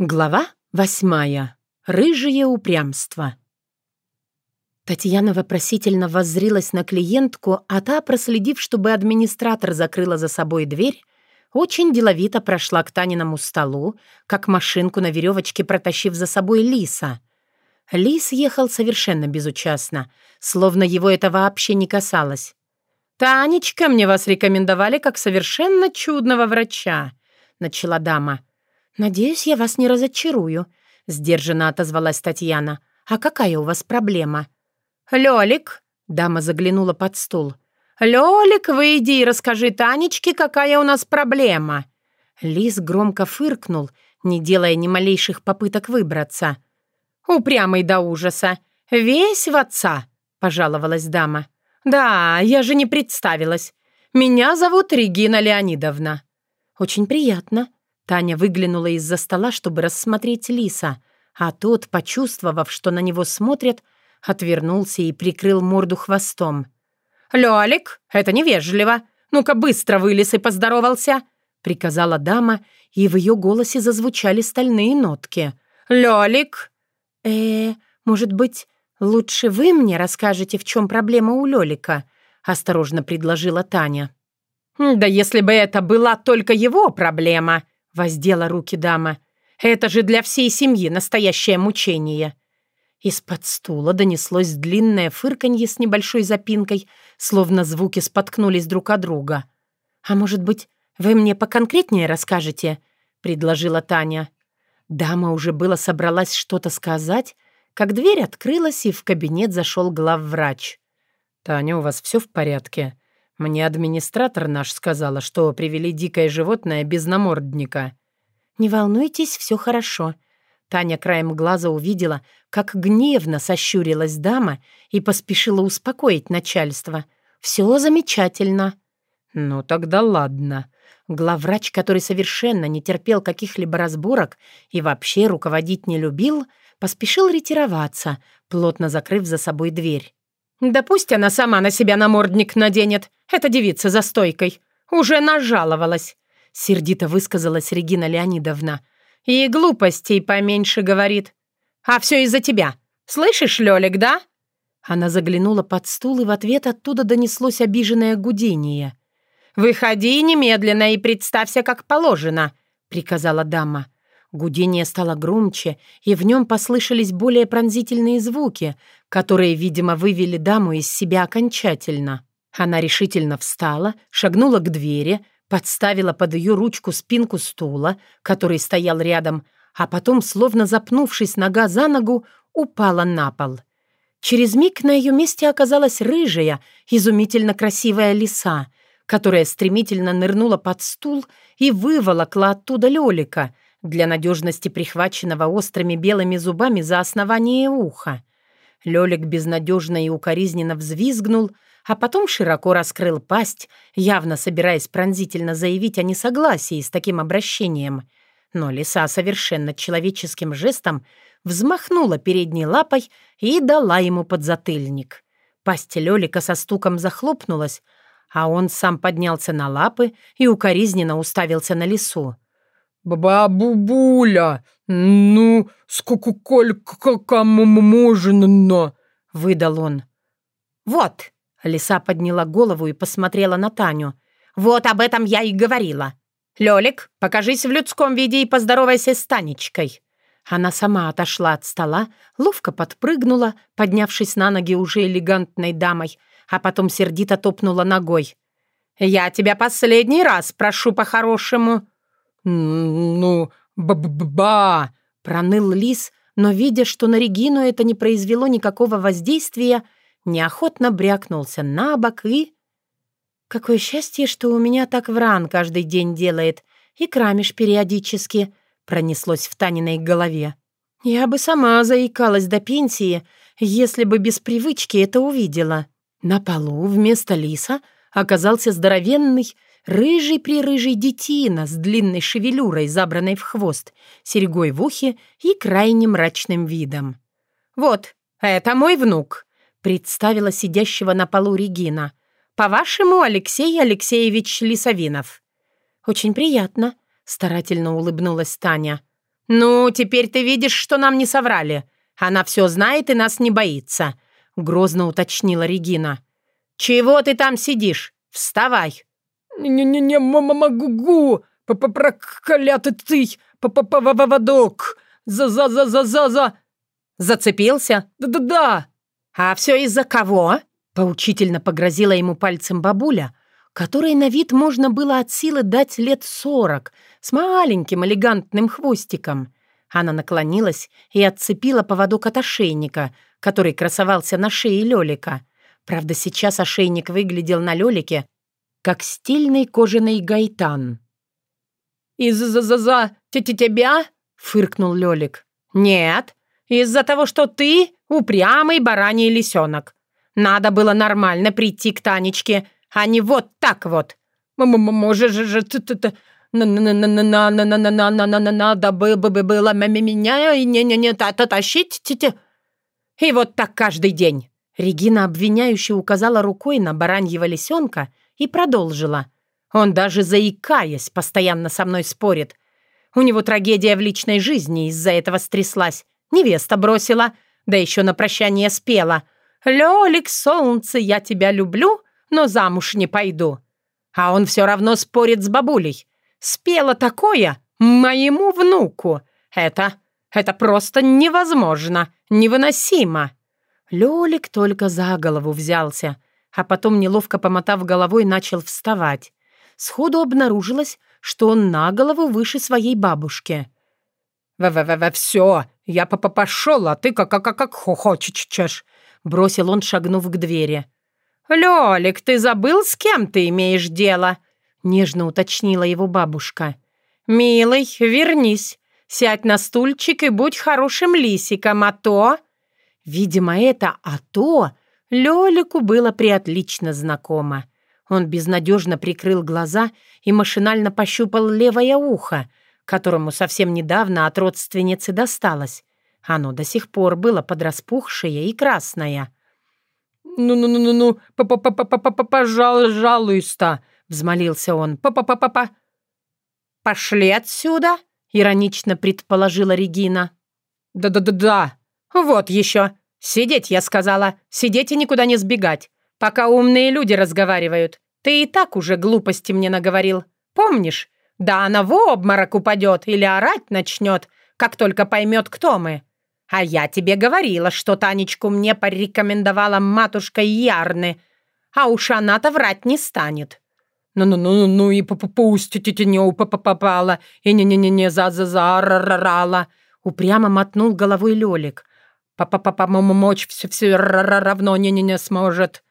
Глава восьмая. Рыжее упрямство. Татьяна вопросительно воззрилась на клиентку, а та, проследив, чтобы администратор закрыла за собой дверь, очень деловито прошла к Таниному столу, как машинку на веревочке протащив за собой Лиса. Лис ехал совершенно безучастно, словно его это вообще не касалось. «Танечка, мне вас рекомендовали как совершенно чудного врача», — начала дама — «Надеюсь, я вас не разочарую», — сдержанно отозвалась Татьяна. «А какая у вас проблема?» «Лёлик», — дама заглянула под стул. «Лёлик, выйди и расскажи Танечке, какая у нас проблема». Лис громко фыркнул, не делая ни малейших попыток выбраться. «Упрямый до ужаса. Весь в отца», — пожаловалась дама. «Да, я же не представилась. Меня зовут Регина Леонидовна». «Очень приятно», Таня выглянула из-за стола, чтобы рассмотреть лиса, а тот, почувствовав, что на него смотрят, отвернулся и прикрыл морду хвостом. «Лёлик, это невежливо! Ну-ка быстро вылез и поздоровался!» — приказала дама, и в ее голосе зазвучали стальные нотки. «Лёлик!» э может быть, лучше вы мне расскажете, в чем проблема у Лёлика?» — осторожно предложила Таня. «Да если бы это была только его проблема!» Воздела руки дама. «Это же для всей семьи настоящее мучение!» Из-под стула донеслось длинное фырканье с небольшой запинкой, словно звуки споткнулись друг от друга. «А может быть, вы мне поконкретнее расскажете?» — предложила Таня. Дама уже было собралась что-то сказать, как дверь открылась, и в кабинет зашел главврач. «Таня, у вас все в порядке?» Мне администратор наш сказала, что привели дикое животное без намордника. Не волнуйтесь, все хорошо. Таня краем глаза увидела, как гневно сощурилась дама и поспешила успокоить начальство. Все замечательно. Ну тогда ладно. Главврач, который совершенно не терпел каких-либо разборок и вообще руководить не любил, поспешил ретироваться, плотно закрыв за собой дверь. «Да пусть она сама на себя намордник наденет. Эта девица за стойкой. Уже нажаловалась», — сердито высказалась Регина Леонидовна. «И глупостей поменьше говорит. А все из-за тебя. Слышишь, Лёлик, да?» Она заглянула под стул, и в ответ оттуда донеслось обиженное гудение. «Выходи немедленно и представься, как положено», — приказала дама. Гудение стало громче, и в нем послышались более пронзительные звуки, которые, видимо, вывели даму из себя окончательно. Она решительно встала, шагнула к двери, подставила под ее ручку спинку стула, который стоял рядом, а потом, словно запнувшись нога за ногу, упала на пол. Через миг на ее месте оказалась рыжая, изумительно красивая лиса, которая стремительно нырнула под стул и выволокла оттуда Лёлика — для надежности прихваченного острыми белыми зубами за основание уха. Лёлик безнадежно и укоризненно взвизгнул, а потом широко раскрыл пасть, явно собираясь пронзительно заявить о несогласии с таким обращением. Но лиса совершенно человеческим жестом взмахнула передней лапой и дала ему подзатыльник. Пасть Лёлика со стуком захлопнулась, а он сам поднялся на лапы и укоризненно уставился на лису. «Бабуля, ну, сколько можно?» — выдал он. «Вот!» — лиса подняла голову и посмотрела на Таню. «Вот об этом я и говорила. Лёлик, покажись в людском виде и поздоровайся с Танечкой». Она сама отошла от стола, ловко подпрыгнула, поднявшись на ноги уже элегантной дамой, а потом сердито топнула ногой. «Я тебя последний раз прошу по-хорошему», «Ну, ба-ба-ба!» — проныл лис, но, видя, что на Регину это не произвело никакого воздействия, неохотно брякнулся на бок и... «Какое счастье, что у меня так вран каждый день делает и крамиш периодически», — пронеслось в Таниной голове. «Я бы сама заикалась до пенсии, если бы без привычки это увидела». На полу вместо лиса оказался здоровенный, Рыжий-прирыжий детина с длинной шевелюрой, забранной в хвост, серьгой в ухе и крайне мрачным видом. «Вот, это мой внук», — представила сидящего на полу Регина. «По-вашему, Алексей Алексеевич Лисовинов». «Очень приятно», — старательно улыбнулась Таня. «Ну, теперь ты видишь, что нам не соврали. Она все знает и нас не боится», — грозно уточнила Регина. «Чего ты там сидишь? Вставай!» «Не-не-не, могу! Проклятый ты! Поводок! За-за-за-за-за-за!» «Зацепился?» «Да-да-да!» «А все из-за кого?» — поучительно погрозила ему пальцем бабуля, которой на вид можно было от силы дать лет сорок, с маленьким элегантным хвостиком. Она наклонилась и отцепила поводок от ошейника, который красовался на шее Лёлика. Правда, сейчас ошейник выглядел на Лёлике, как стильный кожаный гайтан. «Из-за-за-за тебя?» — фыркнул Лёлик. «Нет, из-за того, что ты упрямый бараний лисенок. Надо было нормально прийти к Танечке, а не вот так вот. Можешь же ты надо было было меня и не не не тащить и вот так каждый день. Регина обвиняюще указала рукой на бараньего лисенка и продолжила. Он даже заикаясь, постоянно со мной спорит. У него трагедия в личной жизни из-за этого стряслась. Невеста бросила, да еще на прощание спела. «Лёлик, солнце, я тебя люблю, но замуж не пойду». А он все равно спорит с бабулей. Спела такое моему внуку. Это... это просто невозможно, невыносимо. Лёлик только за голову взялся, а потом, неловко помотав головой, начал вставать. Сходу обнаружилось, что он на голову выше своей бабушки. «В-в-в, все, я п пошел, а ты как-как-как хочешь», — бросил он, шагнув к двери. «Лёлик, ты забыл, с кем ты имеешь дело?» — нежно уточнила его бабушка. «Милый, вернись, сядь на стульчик и будь хорошим лисиком, а то...» Видимо, это «а то» Лёлику было приотлично знакомо. Он безнадежно прикрыл глаза и машинально пощупал левое ухо, которому совсем недавно от родственницы досталось. Оно до сих пор было подраспухшее и красное. «Ну-ну-ну-ну-ну, пожалуйста», — взмолился он. «Па-па-па-па-па». «Пошли отсюда», — иронично предположила Регина. «Да-да-да-да». «Вот еще. Сидеть, я сказала. Сидеть и никуда не сбегать, пока умные люди разговаривают. Ты и так уже глупости мне наговорил. Помнишь? Да она в обморок упадет или орать начнет, как только поймет, кто мы. А я тебе говорила, что Танечку мне порекомендовала матушка Ярны, а уж она-то врать не станет. «Ну-ну-ну-ну, и пусть тетя попала, и не-не-не-не за-за-за-рала!» Упрямо мотнул головой Лёлик. «Папа-папа-мочь все-все равно не-не-не сможет».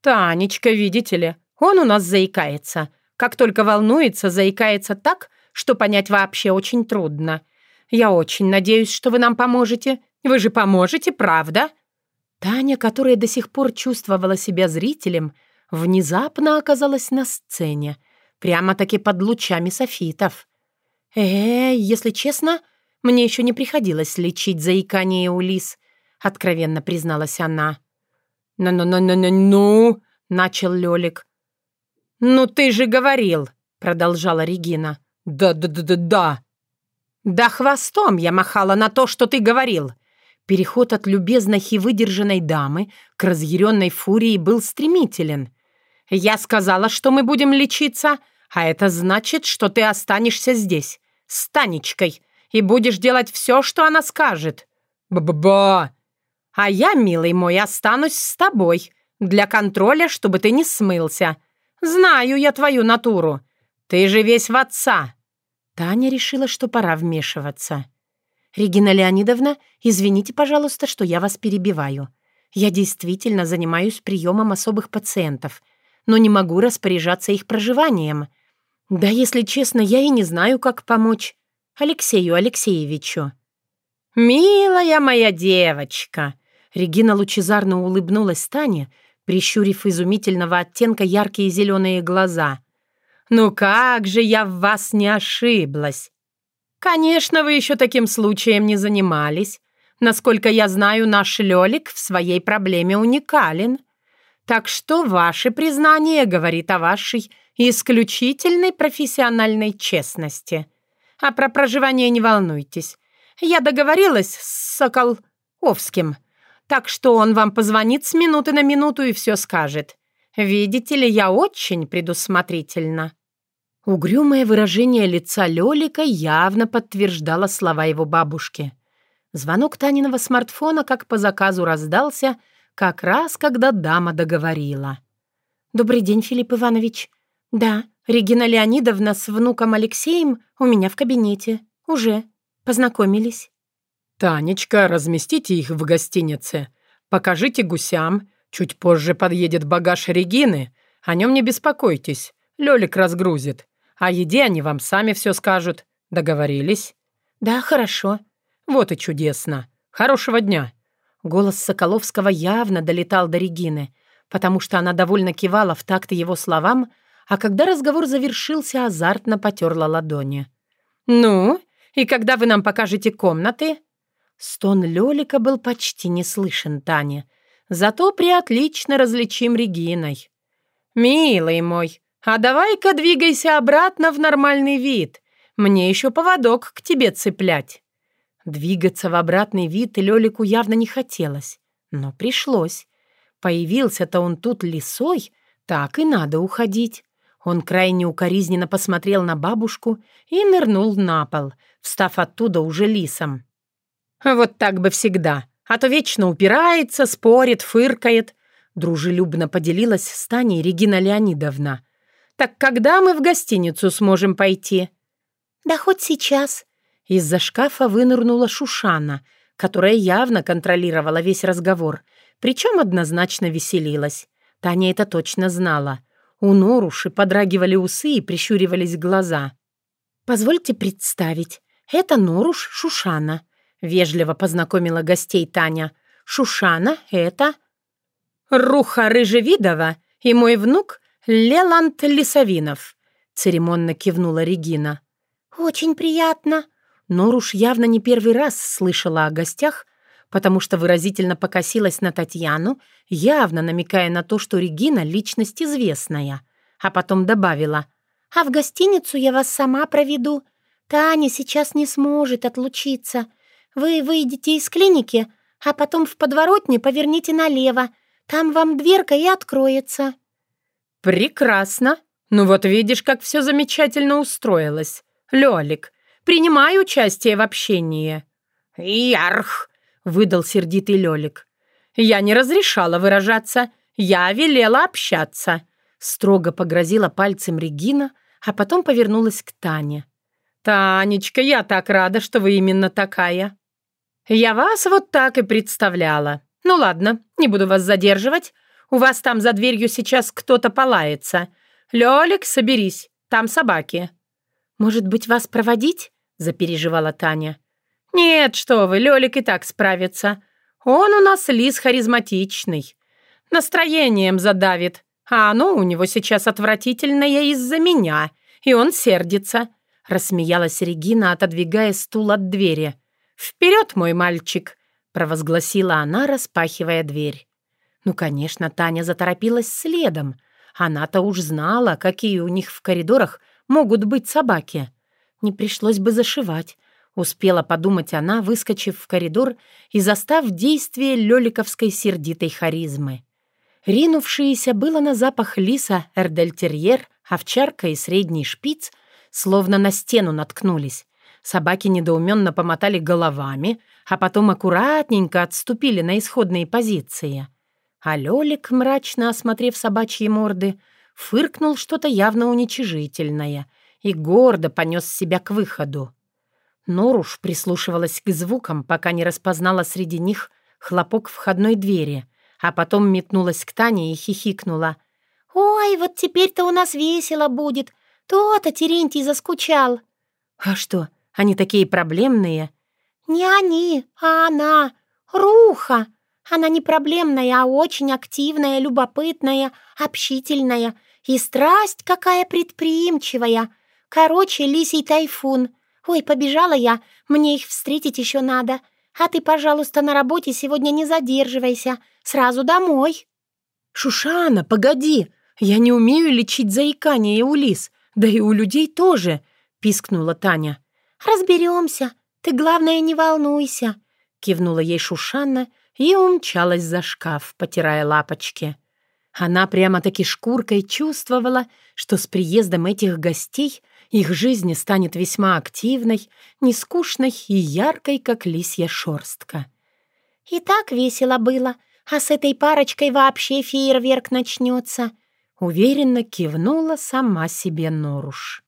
«Танечка, видите ли, он у нас заикается. Как только волнуется, заикается так, что понять вообще очень трудно. Я очень надеюсь, что вы нам поможете. Вы же поможете, правда?» Таня, которая до сих пор чувствовала себя зрителем, внезапно оказалась на сцене, прямо-таки под лучами софитов. «Э, если честно, мне еще не приходилось лечить заикание у лис», — откровенно призналась она. «Ну-ну-ну-ну-ну», — начал Лёлик. «Ну ты же говорил», — продолжала Регина. «Да-да-да-да-да». «Да хвостом я махала на то, что ты говорил». Переход от любезной и выдержанной дамы к разъяренной фурии был стремителен. «Я сказала, что мы будем лечиться, а это значит, что ты останешься здесь, с Танечкой, и будешь делать все, что она скажет». «Ба-ба-ба!» «А я, милый мой, останусь с тобой, для контроля, чтобы ты не смылся. Знаю я твою натуру. Ты же весь в отца». Таня решила, что пора вмешиваться. «Регина Леонидовна, извините, пожалуйста, что я вас перебиваю. Я действительно занимаюсь приемом особых пациентов, но не могу распоряжаться их проживанием. Да, если честно, я и не знаю, как помочь Алексею Алексеевичу». «Милая моя девочка!» Регина лучезарно улыбнулась Тане, прищурив изумительного оттенка яркие зеленые глаза. «Ну как же я в вас не ошиблась!» «Конечно, вы еще таким случаем не занимались. Насколько я знаю, наш Лёлик в своей проблеме уникален. Так что ваше признание говорит о вашей исключительной профессиональной честности. А про проживание не волнуйтесь. Я договорилась с Соколовским, так что он вам позвонит с минуты на минуту и все скажет. Видите ли, я очень предусмотрительна». Угрюмое выражение лица Лёлика явно подтверждало слова его бабушки. Звонок Таниного смартфона как по заказу раздался, как раз когда дама договорила. «Добрый день, Филипп Иванович. Да, Регина Леонидовна с внуком Алексеем у меня в кабинете. Уже. Познакомились». «Танечка, разместите их в гостинице. Покажите гусям. Чуть позже подъедет багаж Регины. О нем не беспокойтесь. Лёлик разгрузит. О еде они вам сами все скажут. Договорились?» «Да, хорошо». «Вот и чудесно. Хорошего дня». Голос Соколовского явно долетал до Регины, потому что она довольно кивала в такт его словам, а когда разговор завершился, азартно потерла ладони. «Ну, и когда вы нам покажете комнаты?» Стон Лёлика был почти не слышен Тане, зато приотлично различим Региной. «Милый мой, а давай-ка двигайся обратно в нормальный вид. Мне еще поводок к тебе цеплять». Двигаться в обратный вид Лёлику явно не хотелось, но пришлось. Появился-то он тут лисой, так и надо уходить. Он крайне укоризненно посмотрел на бабушку и нырнул на пол, встав оттуда уже лисом. «Вот так бы всегда, а то вечно упирается, спорит, фыркает», дружелюбно поделилась с Таней Регина Леонидовна. «Так когда мы в гостиницу сможем пойти?» «Да хоть сейчас». Из-за шкафа вынырнула Шушана, которая явно контролировала весь разговор, причем однозначно веселилась. Таня это точно знала. У Норуши подрагивали усы и прищуривались глаза. «Позвольте представить, это Норуш Шушана», — вежливо познакомила гостей Таня. «Шушана — это...» «Руха Рыжевидова и мой внук Леланд Лисовинов», — церемонно кивнула Регина. «Очень приятно». Норуш явно не первый раз слышала о гостях, потому что выразительно покосилась на Татьяну, явно намекая на то, что Регина — личность известная, а потом добавила, «А в гостиницу я вас сама проведу. Таня сейчас не сможет отлучиться. Вы выйдете из клиники, а потом в подворотне поверните налево. Там вам дверка и откроется». «Прекрасно. Ну вот видишь, как все замечательно устроилось. Лёлик, принимай участие в общении». «Ярх!» выдал сердитый Лёлик. «Я не разрешала выражаться, я велела общаться», строго погрозила пальцем Регина, а потом повернулась к Тане. «Танечка, я так рада, что вы именно такая. Я вас вот так и представляла. Ну ладно, не буду вас задерживать. У вас там за дверью сейчас кто-то полается. Лёлик, соберись, там собаки». «Может быть, вас проводить?» — запереживала Таня. «Нет, что вы, Лёлик и так справится. Он у нас лис харизматичный. Настроением задавит, а оно у него сейчас отвратительное из-за меня, и он сердится», — рассмеялась Регина, отодвигая стул от двери. «Вперед, мой мальчик!» — провозгласила она, распахивая дверь. Ну, конечно, Таня заторопилась следом. Она-то уж знала, какие у них в коридорах могут быть собаки. Не пришлось бы зашивать. Успела подумать она, выскочив в коридор и застав действие лёликовской сердитой харизмы. Ринувшиеся было на запах лиса, эрдельтерьер, овчарка и средний шпиц, словно на стену наткнулись. Собаки недоуменно помотали головами, а потом аккуратненько отступили на исходные позиции. А Лёлик, мрачно осмотрев собачьи морды, фыркнул что-то явно уничижительное и гордо понес себя к выходу. Норуш прислушивалась к звукам, пока не распознала среди них хлопок входной двери, а потом метнулась к Тане и хихикнула. «Ой, вот теперь-то у нас весело будет. То-то Терентий заскучал». «А что, они такие проблемные?» «Не они, а она. Руха. Она не проблемная, а очень активная, любопытная, общительная. И страсть какая предприимчивая. Короче, лисий тайфун. «Ой, побежала я, мне их встретить еще надо. А ты, пожалуйста, на работе сегодня не задерживайся, сразу домой». «Шушана, погоди, я не умею лечить заикание у лис, да и у людей тоже», — пискнула Таня. «Разберемся. Ты, главное, не волнуйся», — кивнула ей Шушанна и умчалась за шкаф, потирая лапочки. Она прямо-таки шкуркой чувствовала, что с приездом этих гостей их жизнь станет весьма активной, нескучной и яркой, как лисья шорстка. «И так весело было, а с этой парочкой вообще фейерверк начнется», — уверенно кивнула сама себе Норуш.